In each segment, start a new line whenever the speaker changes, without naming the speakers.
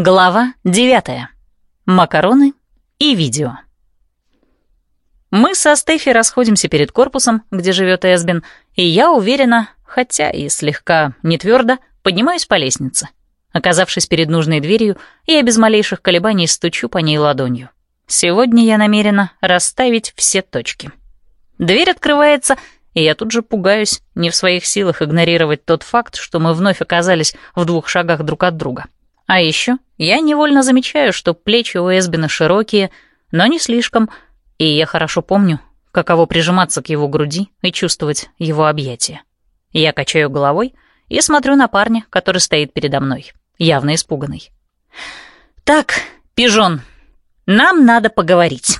Глава 9. Макароны и видео. Мы со Стефи расходимся перед корпусом, где живет Эсбин, и я уверена, хотя и слегка не твердо, поднимаюсь по лестнице. Оказавшись перед нужной дверью, я без малейших колебаний стучу по ней ладонью. Сегодня я намерена расставить все точки. Дверь открывается, и я тут же пугаюсь, не в своих силах игнорировать тот факт, что мы вновь оказались в двух шагах друг от друга. А еще я невольно замечаю, что плечи у Эсбина широкие, но не слишком, и я хорошо помню, каково прижиматься к его груди и чувствовать его объятия. Я качаю головой и смотрю на парня, который стоит передо мной, явно испуганный. «Так, пижон, нам надо поговорить».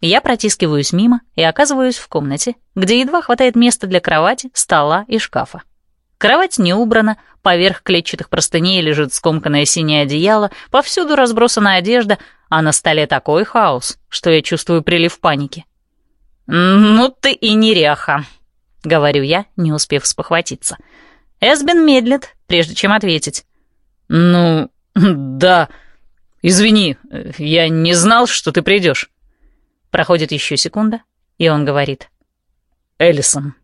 Я протискиваюсь мимо и оказываюсь в комнате, где едва хватает места для кровати, стола и шкафа. Кровать не убрана, поверх клетчатых простыней лежит скомканное синее одеяло, повсюду разбросана одежда, а на столе такой хаос, что я чувствую прилив паники. «Ну ты и неряха», — говорю я, не успев спохватиться. Эсбин медлит, прежде чем ответить. «Ну, да. Извини, я не знал, что ты придешь». Проходит еще секунда, и он говорит. «Эллисон».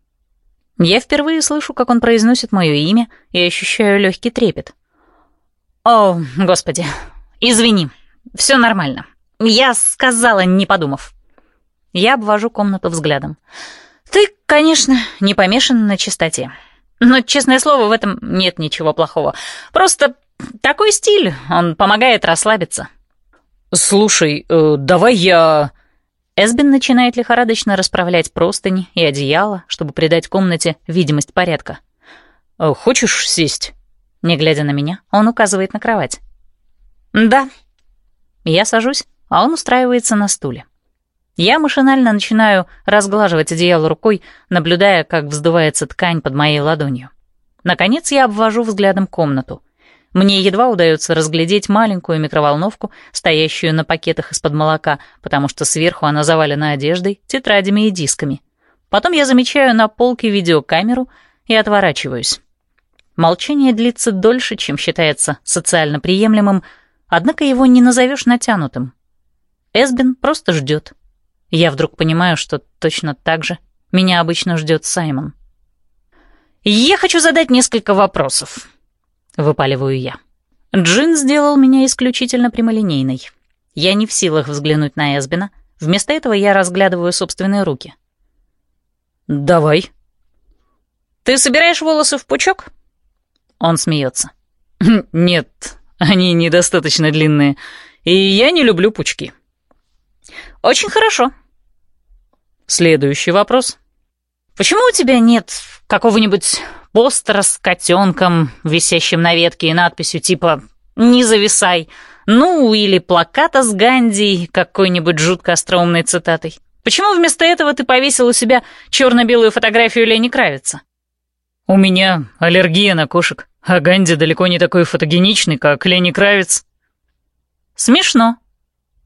Я впервые слышу, как он произносит мое имя, и ощущаю легкий трепет. «О, господи, извини, все нормально. Я сказала, не подумав». Я обвожу комнату взглядом. «Ты, конечно, не помешан на чистоте. Но, честное слово, в этом нет ничего плохого. Просто такой стиль, он помогает расслабиться».
«Слушай, э, давай я...»
Эсбин начинает лихорадочно расправлять простыни и одеяло, чтобы придать комнате видимость порядка.
«Э, «Хочешь сесть?»
Не глядя на меня, он указывает на кровать. «Да». Я сажусь, а он устраивается на стуле. Я машинально начинаю разглаживать одеяло рукой, наблюдая, как вздувается ткань под моей ладонью. Наконец я обвожу взглядом комнату — мне едва удается разглядеть маленькую микроволновку, стоящую на пакетах из-под молока, потому что сверху она завалена одеждой, тетрадями и дисками. Потом я замечаю на полке видеокамеру и отворачиваюсь. Молчание длится дольше, чем считается социально приемлемым, однако его не назовешь натянутым. Эсбин просто ждет. Я вдруг понимаю, что точно так же меня обычно ждет Саймон. «Я хочу задать несколько вопросов», — выпаливаю я. Джин сделал меня исключительно прямолинейной. Я не в силах взглянуть на Эсбина. Вместо этого я разглядываю собственные руки.
«Давай».
«Ты собираешь волосы в пучок?» Он смеется.
«Нет, они недостаточно длинные, и я не люблю пучки».
«Очень хорошо».
Следующий вопрос.
«Почему у тебя нет какого-нибудь постера с котенком, висящим на ветке и надписью типа «Не зависай», ну или плаката с Ганди какой-нибудь жутко остроумной цитатой. Почему вместо этого ты повесил у себя черно-белую фотографию Лени Кравица?
У меня аллергия на кошек, а Ганди далеко не такой фотогеничный, как Лени Кравиц.
Смешно,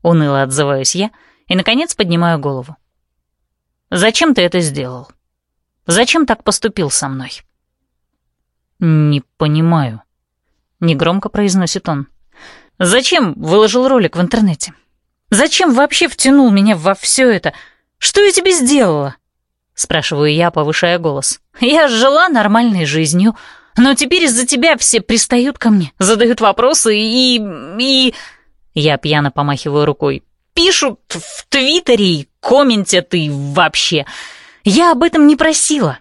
уныло отзываюсь я и, наконец, поднимаю голову. Зачем ты это сделал? Зачем так поступил со мной?
«Не понимаю», — негромко произносит он.
«Зачем выложил ролик в интернете? Зачем вообще втянул меня во все это? Что я тебе сделала?» Спрашиваю я, повышая голос. «Я жила нормальной жизнью, но теперь из-за тебя все пристают ко мне, задают вопросы и... и...» Я пьяно помахиваю рукой. «Пишут в Твиттере и комментят и вообще. Я об этом не просила».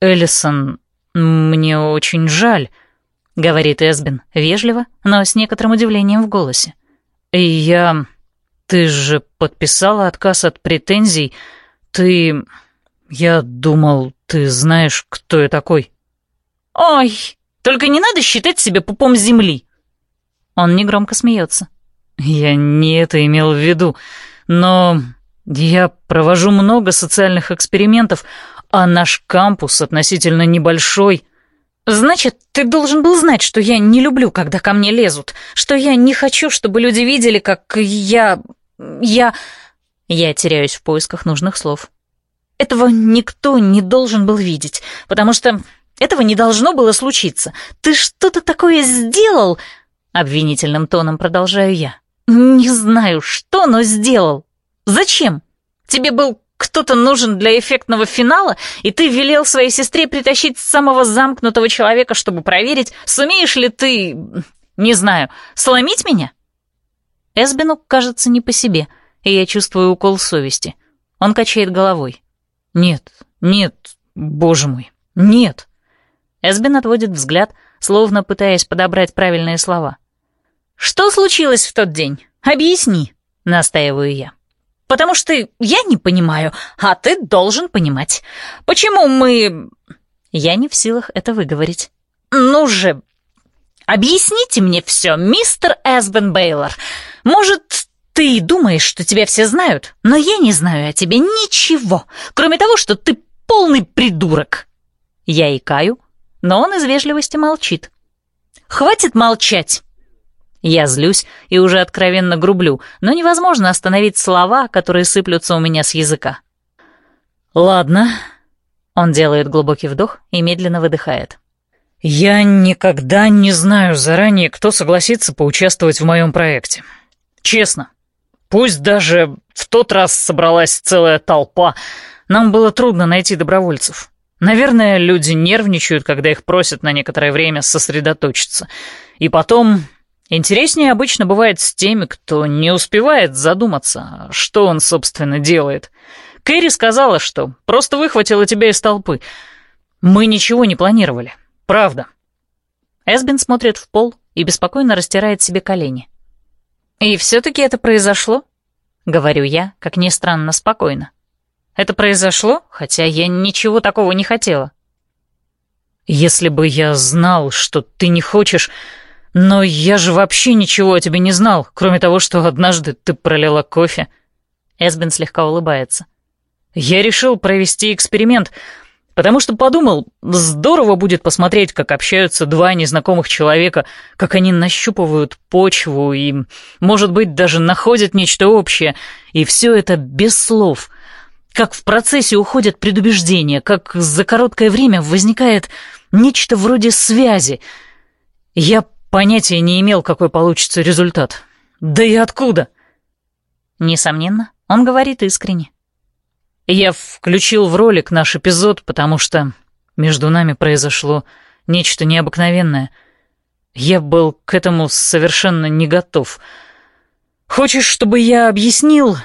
«Эллисон, «Мне очень жаль», — говорит Эсбин, вежливо, но с некоторым удивлением в голосе. «Я... Ты же подписала отказ от претензий. Ты... Я думал, ты знаешь, кто я такой».
«Ой, только не надо считать себя пупом земли». Он негромко смеется.
«Я не это имел в виду, но я провожу много социальных экспериментов, а наш кампус относительно небольшой.
Значит, ты должен был знать, что я не люблю, когда ко мне лезут, что я не хочу, чтобы люди видели, как я... я... Я теряюсь в поисках нужных слов. Этого никто не должен был видеть, потому что этого не должно было случиться. Ты что-то такое сделал, Обвинительным тоном продолжаю я. «Не знаю, что, но сделал. Зачем? Тебе был кто-то нужен для эффектного финала, и ты велел своей сестре притащить самого замкнутого человека, чтобы проверить, сумеешь ли ты, не знаю, сломить меня?» Эсбину кажется не по себе, и я чувствую укол совести. Он качает головой.
«Нет, нет, боже мой, нет!»
Эсбин отводит взгляд, словно пытаясь подобрать правильные слова. «Что случилось в тот день? Объясни», — настаиваю я. «Потому что я не понимаю, а ты должен понимать. Почему мы...» Я не в силах это выговорить. «Ну же, объясните мне все, мистер Эсбен Бейлор. Может, ты думаешь, что тебя все знают, но я не знаю о тебе ничего, кроме того, что ты полный придурок». Я икаю, но он из вежливости молчит. «Хватит молчать!» Я злюсь и уже откровенно грублю, но невозможно остановить слова, которые сыплются у меня с языка.
«Ладно».
Он делает глубокий вдох и медленно выдыхает.
«Я никогда не знаю заранее, кто согласится поучаствовать в моем проекте. Честно. Пусть даже в тот раз собралась целая толпа, нам было трудно найти добровольцев. Наверное, люди нервничают, когда их просят на некоторое время сосредоточиться. И потом Интереснее обычно бывает с теми, кто не успевает задуматься, что он, собственно, делает. Кэрри сказала, что просто выхватила тебя из толпы. Мы ничего не планировали. Правда.
Эсбин смотрит в пол и беспокойно растирает себе колени. «И все-таки это произошло?» — говорю я, как ни странно, спокойно. «Это произошло, хотя я ничего такого не хотела».
«Если бы я знал, что ты не хочешь...» «Но я же вообще ничего о тебе не знал, кроме того, что однажды ты пролила кофе».
Эсбин слегка улыбается.
«Я решил провести эксперимент, потому что подумал, здорово будет посмотреть, как общаются два незнакомых человека, как они нащупывают почву и, может быть, даже находят нечто общее, и все это без слов» как в процессе уходят предубеждения, как за короткое время возникает нечто вроде связи. Я Понятия не имел, какой получится результат. Да и откуда?
Несомненно, он говорит искренне.
Я включил в ролик наш эпизод, потому что между нами произошло нечто необыкновенное. Я был к этому совершенно не готов. Хочешь, чтобы я объяснил?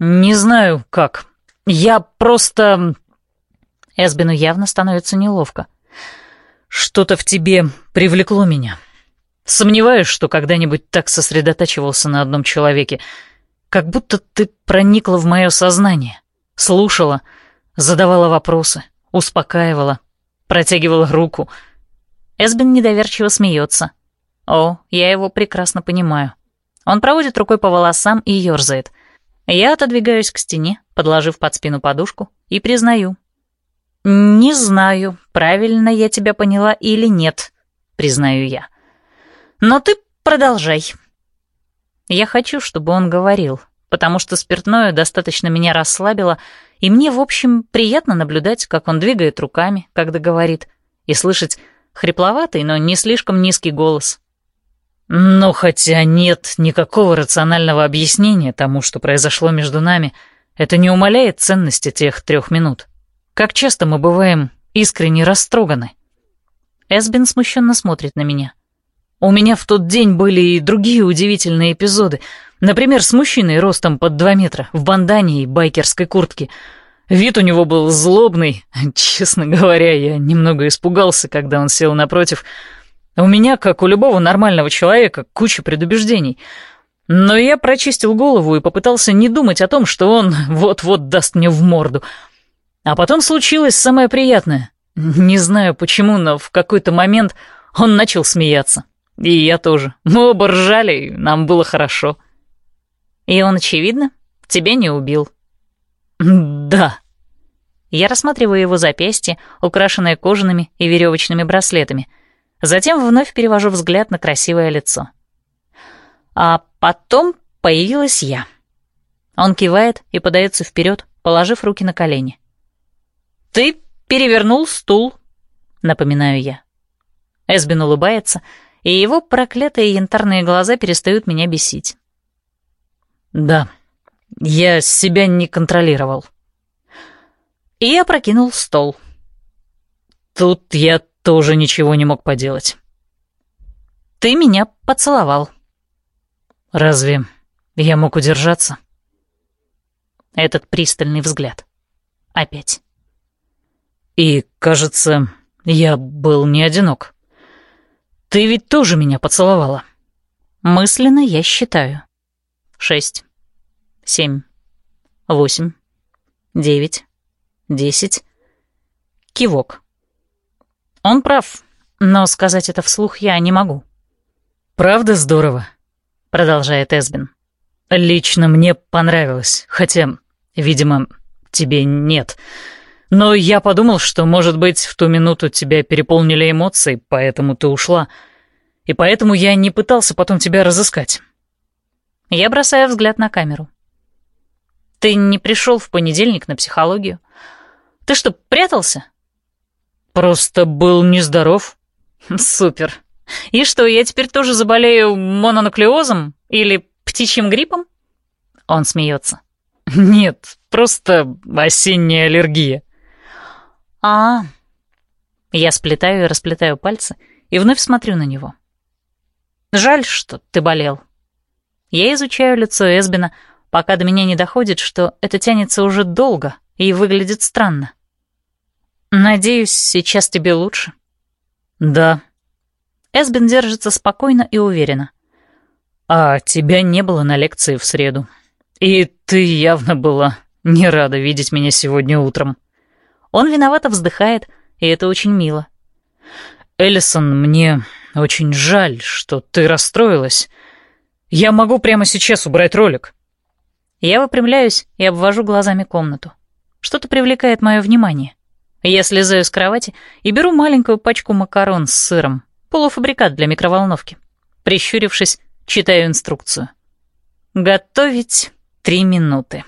Не знаю, как. Я просто...
Эсбину явно становится неловко.
Что-то в тебе привлекло меня. Сомневаюсь, что когда-нибудь так сосредотачивался на одном человеке. Как будто ты проникла в мое сознание, слушала, задавала вопросы, успокаивала, протягивала руку.
Эсбин недоверчиво смеется. О, я его прекрасно понимаю. Он проводит рукой по волосам и ерзает. Я отодвигаюсь к стене, подложив под спину подушку, и признаю. «Не знаю, правильно я тебя поняла или нет», — признаю я. Но ты продолжай. Я хочу, чтобы он говорил, потому что спиртное достаточно меня расслабило, и мне, в общем, приятно наблюдать, как он двигает руками, когда говорит, и слышать хрипловатый, но не слишком низкий голос.
Но хотя нет никакого рационального объяснения тому, что произошло между нами, это не умаляет ценности тех трех минут. Как часто мы бываем искренне растроганы.
Эсбин смущенно смотрит на меня.
У меня в тот день были и другие удивительные эпизоды. Например, с мужчиной ростом под два метра, в бандане и байкерской куртке. Вид у него был злобный. Честно говоря, я немного испугался, когда он сел напротив. У меня, как у любого нормального человека, куча предубеждений. Но я прочистил голову и попытался не думать о том, что он вот-вот даст мне в морду. А потом случилось самое приятное. Не знаю почему, но в какой-то момент он начал смеяться. И я тоже. Мы оба ржали, нам было хорошо.
И он, очевидно, тебя не убил.
Да.
Я рассматриваю его запястье, украшенное кожаными и веревочными браслетами. Затем вновь перевожу взгляд на красивое лицо. А потом появилась я. Он кивает и подается вперед, положив руки на колени. «Ты перевернул стул», — напоминаю я. Эсбин улыбается и его проклятые янтарные глаза перестают меня бесить.
«Да, я себя не контролировал».
И я прокинул стол.
Тут я тоже ничего не мог поделать.
Ты меня поцеловал.
Разве я мог удержаться?
Этот пристальный взгляд. Опять.
И, кажется, я был не одинок. Ты ведь тоже меня поцеловала.
Мысленно я считаю. Шесть, семь, восемь, девять, десять. Кивок. Он прав, но сказать это вслух я не могу.
«Правда здорово?» — продолжает Эсбин. «Лично мне понравилось, хотя, видимо, тебе нет. Но я подумал, что, может быть, в ту минуту тебя переполнили эмоции, поэтому ты ушла. И поэтому я не пытался потом тебя разыскать».
Я бросаю взгляд на камеру. «Ты не пришел в понедельник на психологию? Ты что, прятался?»
«Просто был нездоров».
«Супер. И что, я теперь тоже заболею мононуклеозом или птичьим гриппом?» Он смеется.
«Нет, просто осенняя аллергия».
А, Я сплетаю и расплетаю пальцы и вновь смотрю на него. «Жаль, что ты болел». Я изучаю лицо Эсбина, пока до меня не доходит, что это тянется уже долго и выглядит странно. «Надеюсь, сейчас тебе лучше?»
«Да»,
Эсбин держится спокойно и уверенно.
«А тебя не было на лекции в среду. И ты явно была не рада видеть меня сегодня утром».
Он виновато вздыхает, и это очень мило.
«Эллисон, мне очень жаль, что ты расстроилась. Я могу прямо сейчас убрать ролик».
Я выпрямляюсь и обвожу глазами комнату. Что-то привлекает мое внимание. Я слезаю с кровати и беру маленькую пачку макарон с сыром, Полуфабрикат для микроволновки. Прищурившись, читаю инструкцию. Готовить три минуты.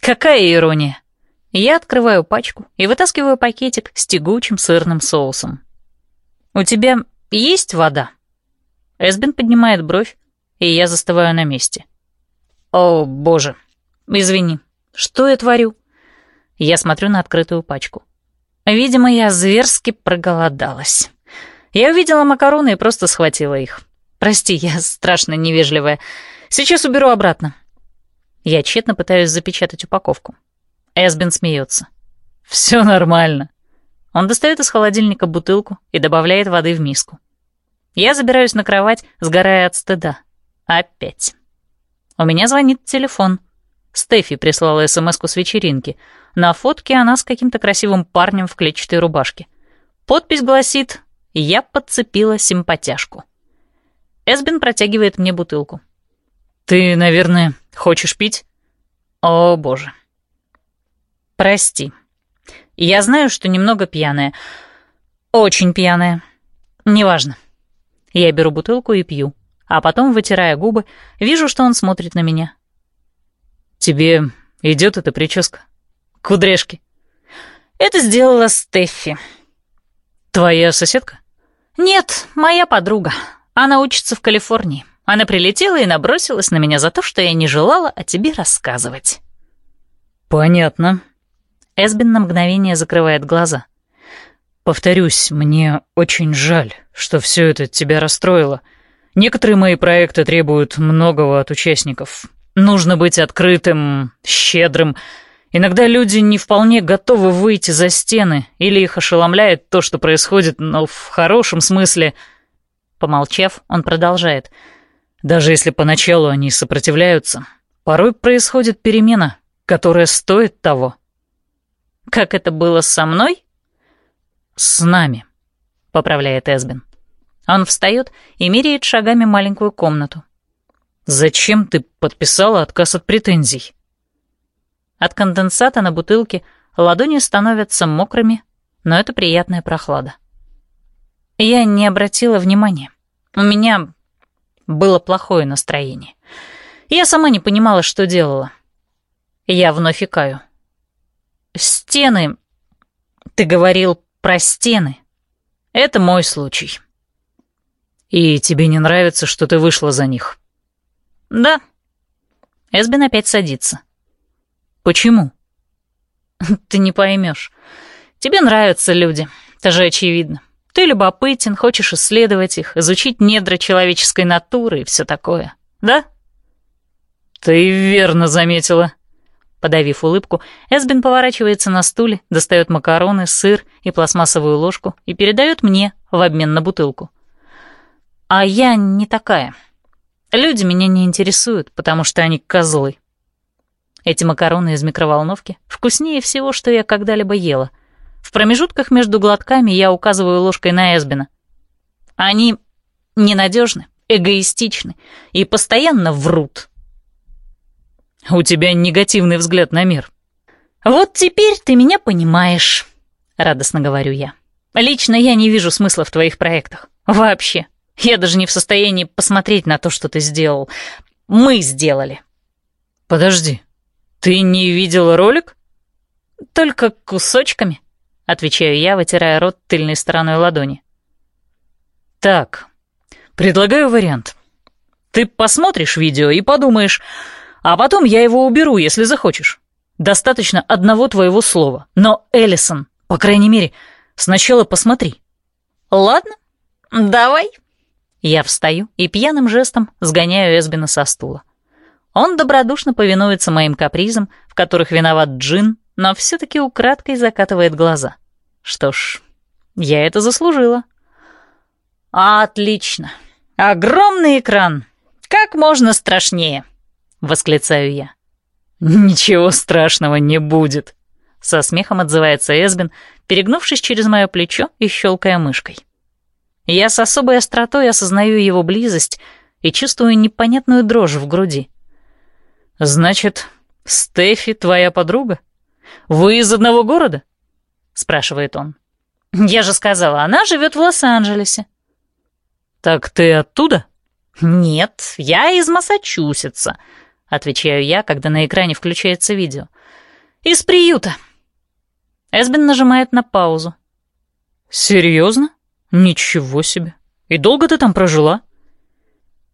Какая ирония. Я открываю пачку и вытаскиваю пакетик с тягучим сырным соусом. «У тебя есть вода?» Эсбин поднимает бровь, и я застываю на месте. «О, боже! Извини, что я творю?» Я смотрю на открытую пачку. Видимо, я зверски проголодалась. Я увидела макароны и просто схватила их. Прости, я страшно невежливая. Сейчас уберу обратно. Я тщетно пытаюсь запечатать упаковку. Эсбин смеется. Все нормально. Он достает из холодильника бутылку и добавляет воды в миску. Я забираюсь на кровать, сгорая от стыда. Опять. У меня звонит телефон. Стефи прислала смс с вечеринки. На фотке она с каким-то красивым парнем в клетчатой рубашке. Подпись гласит я подцепила симпатяшку. Эсбин протягивает мне бутылку.
«Ты, наверное, хочешь пить?»
«О, боже». «Прости. Я знаю, что немного пьяная. Очень пьяная. Неважно. Я беру бутылку и пью, а потом, вытирая губы, вижу, что он смотрит на меня.
«Тебе идет эта прическа? Кудряшки?»
«Это сделала Стеффи».
«Твоя соседка?»
«Нет, моя подруга. Она учится в Калифорнии. Она прилетела и набросилась на меня за то, что я не желала о тебе рассказывать».
«Понятно».
Эсбин на мгновение закрывает глаза.
«Повторюсь, мне очень жаль, что все это тебя расстроило. Некоторые мои проекты требуют многого от участников. Нужно быть открытым, щедрым, Иногда люди не вполне готовы выйти за стены, или их ошеломляет то, что происходит, но в хорошем смысле.
Помолчав, он продолжает.
Даже если поначалу они сопротивляются, порой происходит перемена, которая стоит того.
Как это было со мной?
С нами,
поправляет Эсбин. Он встает и меряет шагами маленькую комнату.
Зачем ты подписала отказ от претензий?
От конденсата на бутылке ладони становятся мокрыми, но это приятная прохлада. Я не обратила внимания. У меня было плохое настроение. Я сама не понимала, что делала. Я вновь икаю. Стены... Ты говорил про стены. Это мой случай.
«И тебе не нравится, что ты вышла за них?»
«Да». Эсбин опять садится.
«Почему?»
«Ты не поймешь. Тебе нравятся люди, это же очевидно. Ты любопытен, хочешь исследовать их, изучить недра человеческой натуры и все такое, да?»
«Ты верно заметила».
Подавив улыбку, Эсбин поворачивается на стуле, достает макароны, сыр и пластмассовую ложку и передает мне в обмен на бутылку. А я не такая. Люди меня не интересуют, потому что они козлы. Эти макароны из микроволновки вкуснее всего, что я когда-либо ела. В промежутках между глотками я указываю ложкой на Эсбина. Они ненадежны, эгоистичны и постоянно врут.
У тебя негативный взгляд на мир.
Вот теперь ты меня понимаешь, радостно говорю я. Лично я не вижу смысла в твоих проектах. Вообще. Я даже не в состоянии посмотреть на то, что ты сделал. Мы сделали.
Подожди, ты не видела ролик?
Только кусочками, отвечаю я, вытирая рот тыльной стороной ладони.
Так, предлагаю вариант. Ты посмотришь видео и подумаешь, а потом я его уберу, если захочешь. Достаточно одного твоего слова. Но, Эллисон, по крайней мере, сначала посмотри.
Ладно, давай. Я встаю и пьяным жестом сгоняю Эсбина со стула. Он добродушно повинуется моим капризам, в которых виноват Джин, но все-таки украдкой закатывает глаза. Что ж, я это заслужила. «Отлично! Огромный экран! Как можно страшнее!» — восклицаю я.
«Ничего страшного не будет», —
со смехом отзывается Эсбин, перегнувшись через мое плечо и щелкая мышкой. Я с особой остротой осознаю его близость и чувствую непонятную дрожь в груди.
«Значит, Стефи твоя подруга? Вы из одного города?» — спрашивает он.
«Я же сказала, она живет в Лос-Анджелесе».
«Так ты оттуда?»
«Нет, я из Массачусетса», — отвечаю я, когда на экране включается видео. «Из приюта». Эсбин нажимает на паузу.
«Серьезно?» «Ничего себе! И долго ты там прожила?»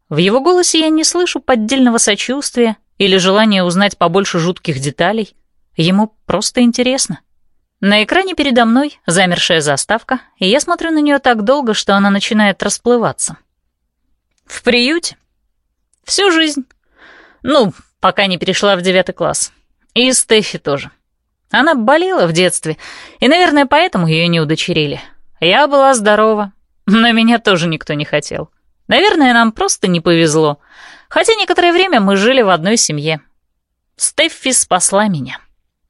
В его голосе я не слышу поддельного сочувствия или желания узнать побольше жутких деталей. Ему просто интересно. На экране передо мной замершая заставка, и я смотрю на нее так долго, что она начинает расплываться. В приюте. Всю жизнь. Ну, пока не перешла в девятый класс. И Стефи тоже. Она болела в детстве, и, наверное, поэтому ее не удочерили. Я была здорова, но меня тоже никто не хотел. Наверное, нам просто не повезло. Хотя некоторое время мы жили в одной семье. Стеффи спасла меня.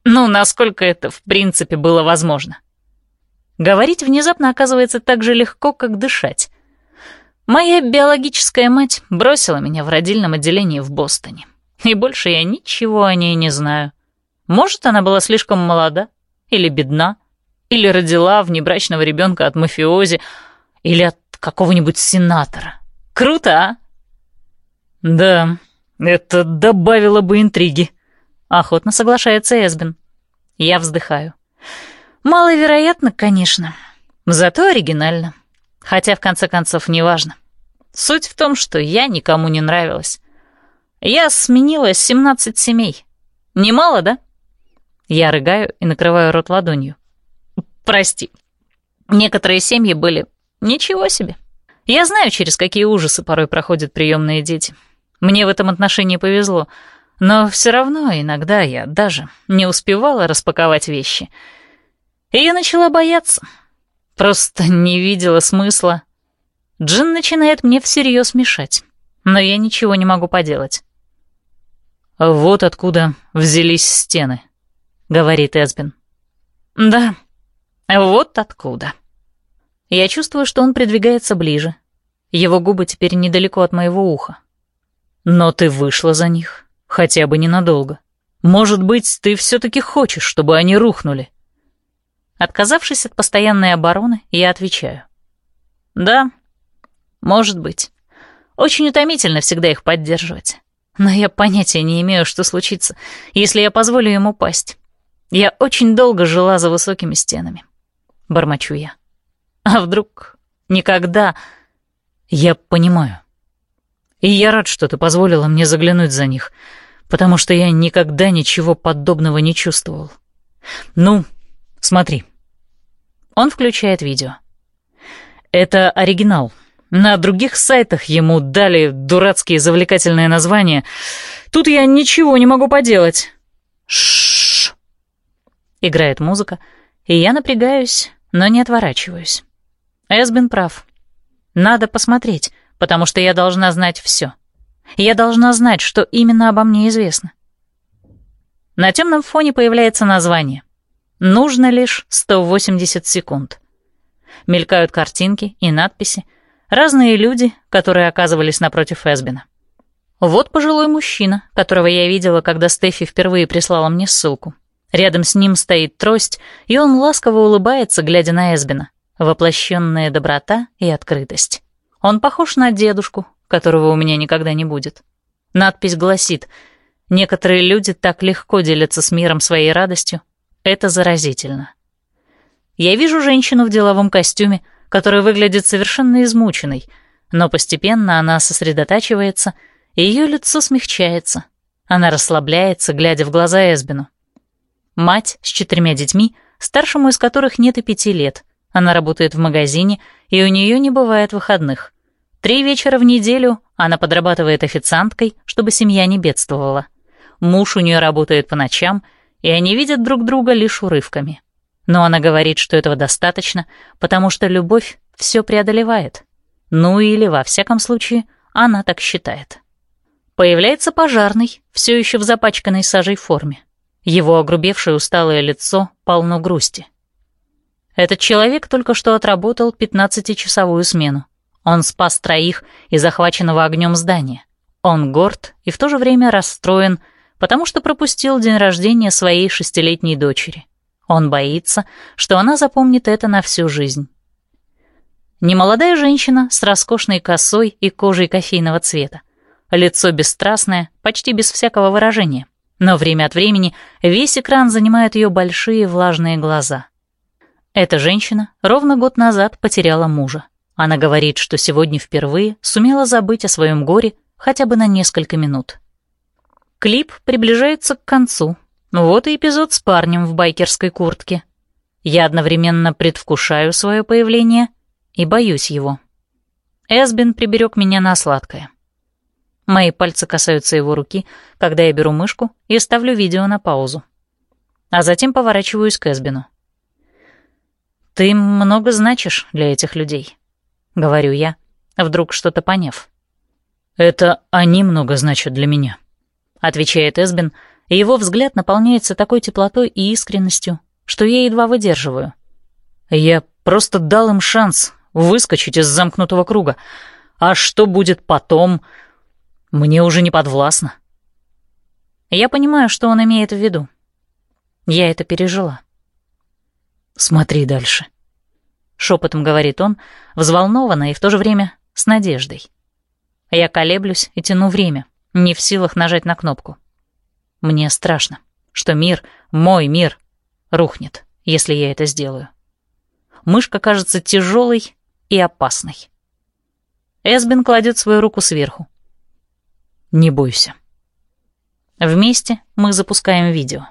Ну, насколько это, в принципе, было возможно. Говорить внезапно оказывается так же легко, как дышать. Моя биологическая мать бросила меня в родильном отделении в Бостоне. И больше я ничего о ней не знаю. Может, она была слишком молода или бедна, или родила внебрачного ребенка от мафиози, или от какого-нибудь сенатора. Круто, а?
Да, это добавило бы интриги.
Охотно соглашается Эсбин. Я вздыхаю. Маловероятно, конечно. Зато оригинально. Хотя, в конце концов, неважно. Суть в том, что я никому не нравилась. Я сменила 17 семей. Немало, да? Я рыгаю и накрываю рот ладонью. Прости. Некоторые семьи были ничего себе. Я знаю, через какие ужасы порой проходят приемные дети. Мне в этом отношении повезло, но все равно иногда я даже не успевала распаковать вещи. И я начала бояться. Просто не видела смысла. Джин начинает мне всерьез мешать, но я ничего не могу поделать.
«Вот откуда взялись стены», — говорит Эсбин.
«Да, вот откуда. Я чувствую, что он придвигается ближе. Его губы теперь недалеко от моего уха.
Но ты вышла за них, хотя бы ненадолго. Может быть, ты все-таки хочешь, чтобы они рухнули?
Отказавшись от постоянной обороны, я отвечаю. Да, может быть. Очень утомительно всегда их поддерживать. Но я понятия не имею, что случится, если я позволю ему упасть. Я очень долго жила за высокими стенами. — бормочу я. «А вдруг никогда...»
Я понимаю. И я рад, что ты позволила мне заглянуть за них, потому что я никогда ничего подобного не чувствовал. Ну, смотри.
Он включает видео.
Это оригинал. На других сайтах ему дали дурацкие завлекательные названия. Тут я ничего не могу поделать.
Шш. Играет музыка, и я напрягаюсь, но не отворачиваюсь. Эсбин прав. Надо посмотреть, потому что я должна знать все. Я должна знать, что именно обо мне известно. На темном фоне появляется название. Нужно лишь 180 секунд. Мелькают картинки и надписи, разные люди, которые оказывались напротив Эсбина. Вот пожилой мужчина, которого я видела, когда Стефи впервые прислала мне ссылку. Рядом с ним стоит трость, и он ласково улыбается, глядя на Эсбина. Воплощенная доброта и открытость. Он похож на дедушку, которого у меня никогда не будет. Надпись гласит «Некоторые люди так легко делятся с миром своей радостью. Это заразительно». Я вижу женщину в деловом костюме, которая выглядит совершенно измученной, но постепенно она сосредотачивается, и ее лицо смягчается. Она расслабляется, глядя в глаза Эсбину. Мать с четырьмя детьми, старшему из которых нет и пяти лет. Она работает в магазине, и у нее не бывает выходных. Три вечера в неделю она подрабатывает официанткой, чтобы семья не бедствовала. Муж у нее работает по ночам, и они видят друг друга лишь урывками. Но она говорит, что этого достаточно, потому что любовь все преодолевает. Ну или, во всяком случае, она так считает. Появляется пожарный, все еще в запачканной сажей форме. Его огрубевшее усталое лицо полно грусти. Этот человек только что отработал 15-часовую смену. Он спас троих из захваченного огнем здания. Он горд и в то же время расстроен, потому что пропустил день рождения своей шестилетней дочери. Он боится, что она запомнит это на всю жизнь. Немолодая женщина с роскошной косой и кожей кофейного цвета. Лицо бесстрастное, почти без всякого выражения. Но время от времени весь экран занимает ее большие влажные глаза. Эта женщина ровно год назад потеряла мужа. Она говорит, что сегодня впервые сумела забыть о своем горе хотя бы на несколько минут. Клип приближается к концу, вот и эпизод с парнем в байкерской куртке. Я одновременно предвкушаю свое появление и боюсь его. Эсбин приберег меня на сладкое. Мои пальцы касаются его руки, когда я беру мышку и ставлю видео на паузу. А затем поворачиваюсь к Эсбину. «Ты много значишь для этих людей», — говорю я, вдруг что-то поняв.
«Это они много значат для меня», —
отвечает Эсбин, — и его взгляд наполняется такой теплотой и искренностью, что я едва выдерживаю.
Я просто дал им шанс выскочить из замкнутого круга. А что будет потом, мне уже не подвластно.
Я понимаю, что он имеет в виду. Я это пережила.
«Смотри дальше», — шепотом говорит он, взволнованно и в то же время с надеждой.
Я колеблюсь и тяну время, не в силах нажать на кнопку. Мне страшно, что мир, мой мир, рухнет, если я это сделаю. Мышка кажется тяжелой и опасной. Эсбин кладет свою руку сверху.
Не бойся.
Вместе мы запускаем видео.